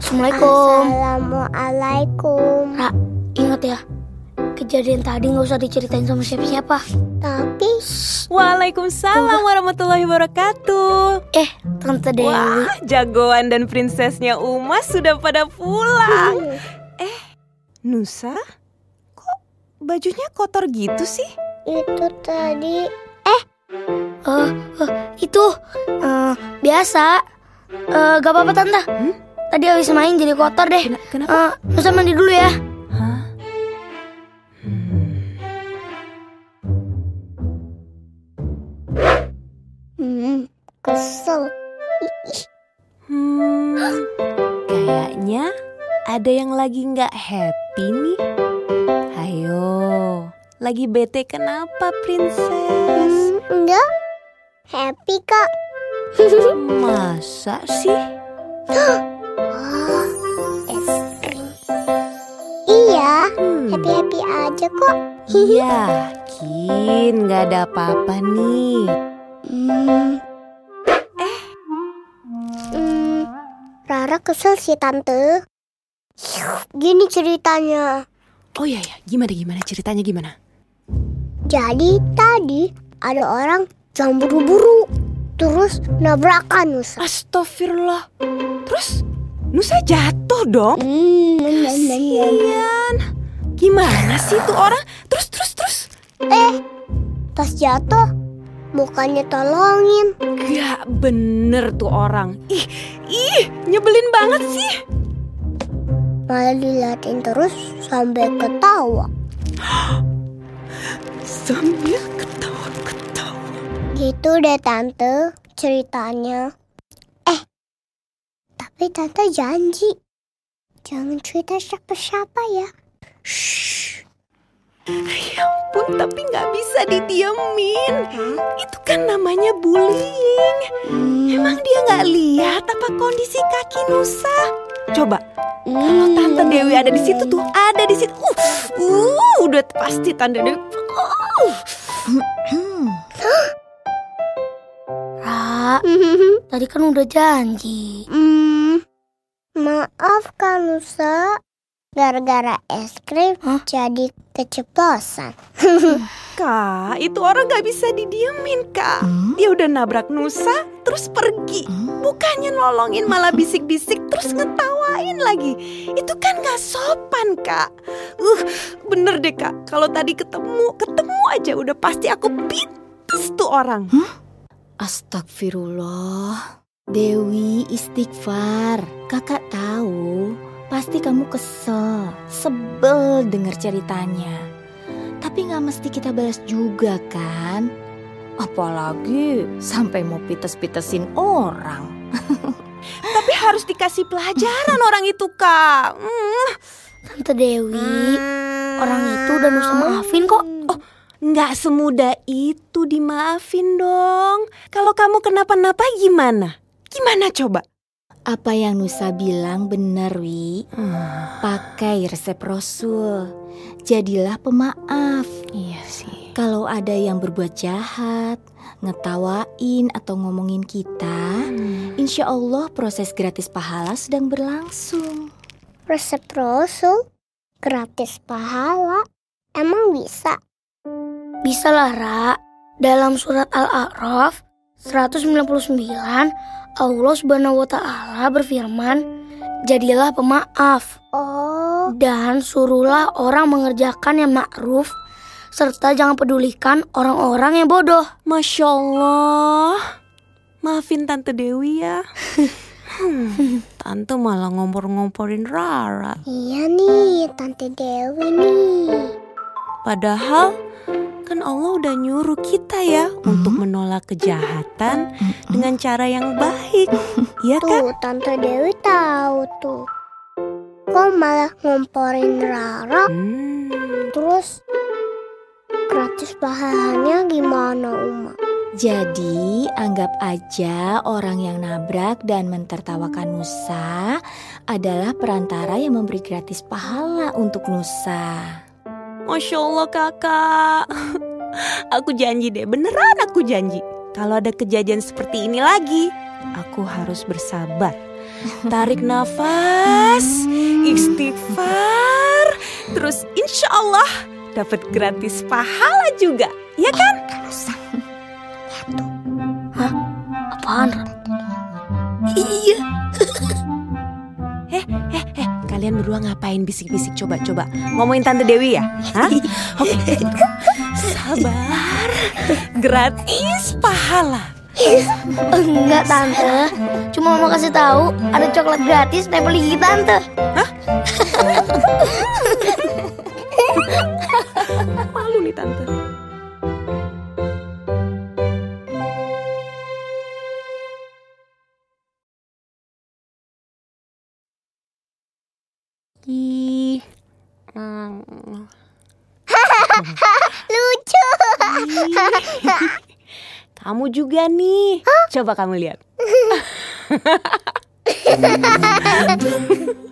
Assalamualaikum. Assalamualaikum. Ra, ingat ya, kejadian tadi nggak usah diceritain sama siapa-siapa. Tapi Waalaikumsalam warahmatullahi wabarakatuh. Eh, Tante Dewi. Wah, jagoan dan prinsesnya Uma sudah pada pulang. Eh, Nusa? Kok bajunya kotor gitu sih? itu tadi Eh, eh, itu eh, biasa. Eh, gak apa-apa Tante. Hmm? Tadi habis main jadi kotor deh. Kena- kenapa? Eh, Nusa mandi dulu ya. Hah? hmm, kesel. Hmm, kayaknya ada yang lagi nggak happy nih. Ayo, lagi bete kenapa, princess? Hmm, enggak. Happy kak. Masa sih? Wah, es krim. Iya, Hmm. happy happy aja kok. Yakin nggak ada apa-apa nih. Hmm. Eh. Hmm, Rara kesel sih tante. Gini ceritanya. Oh iya ya, gimana gimana ceritanya gimana? Jadi tadi ada orang yang buru-buru terus nabrakan Nusa. Astagfirullah. Terus Nusa jatuh dong. Hmm, Kasian. Gimana sih tuh orang? Terus terus terus. pas jatuh mukanya tolongin. Gak bener tuh orang. Ih, ih, nyebelin banget sih. Malah diliatin terus sampai ketawa. Sambil ketawa-ketawa. Gitu deh tante ceritanya. Eh, tapi tante janji jangan cerita siapa-siapa ya. Shh. Ya ampun, tapi nggak bisa didiemin. Itu kan namanya bullying. Hmm, Emang dia nggak lihat apa kondisi kaki Nusa? Coba, kalau hmm. Tante Dewi ada di situ tuh, ada di situ. Uh, uh, udah pasti Tante Dewi. Uh. Tadi kan udah janji. Hmm, maaf Kak Nusa, gara-gara es krim Hah? jadi keceplosan. Kak, itu orang nggak bisa didiemin kak. Dia udah nabrak Nusa, terus pergi. Bukannya nolongin malah bisik-bisik terus ngetawain lagi. Itu kan gak sopan kak. Uh, bener deh kak. Kalau tadi ketemu, ketemu aja udah pasti aku pites tuh orang. Astagfirullah. Dewi istighfar. Kakak tahu, pasti kamu kesel, sebel denger ceritanya. Tapi nggak mesti kita balas juga kan? Apalagi sampai mau pites-pitesin orang. Tapi harus dikasih pelajaran orang itu kak. Hmm, Tante Dewi, orang itu udah Nusa maafin kok. Nggak semudah itu dimaafin dong. Kalau kamu kenapa-napa gimana? Gimana coba? Apa yang Nusa bilang benar, Wi. Pakai resep Rasul. Jadilah pemaaf. Iya sih. Kalau ada yang berbuat jahat, ngetawain atau ngomongin kita, insya Allah proses gratis pahala sedang berlangsung. Resep Rasul gratis pahala. Emang bisa? Bisa lah, Ra. Dalam surat Al-A'raf 199, Allah Subhanahu wa taala berfirman, "Jadilah pemaaf Oh, dan suruhlah orang mengerjakan yang ma'ruf serta jangan pedulikan orang-orang yang bodoh." Masya Allah. Maafin Tante Dewi ya. Hmm, Tante malah ngompor-ngomporin Rara. iya nih Tante Dewi nih. Padahal kan Allah udah nyuruh kita ya untuk menolak kejahatan dengan cara yang baik. Iya kan? Tuh Tante Dewi tahu tuh. Kok malah ngomporin Rara Hmm. terus gratis pahalanya gimana Uma? Jadi anggap aja orang yang nabrak dan mentertawakan Nusa adalah perantara yang memberi gratis pahala untuk Nusa. Masya Allah kakak Aku janji deh, beneran aku janji Kalau ada kejadian seperti ini lagi aku harus bersabar. Tarik nafas, istighfar, terus insya Allah dapat gratis pahala juga, ya kan? Apaan? Iya. Kalian berdua ngapain bisik-bisik coba-coba? Ngomongin Tante Dewi ya? Hah? Oke. Sabar. Gratis pahala. Enggak tante, cuma mau kasih tahu ada coklat gratis nempel gigi tante. Malu nih Tante. Hmm. Lucu. Kamu juga nih. Coba kamu lihat.